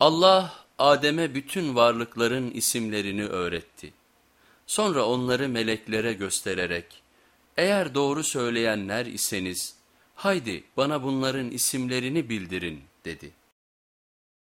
Allah Adem'e bütün varlıkların isimlerini öğretti. Sonra onları meleklere göstererek, eğer doğru söyleyenler iseniz, haydi bana bunların isimlerini bildirin dedi.''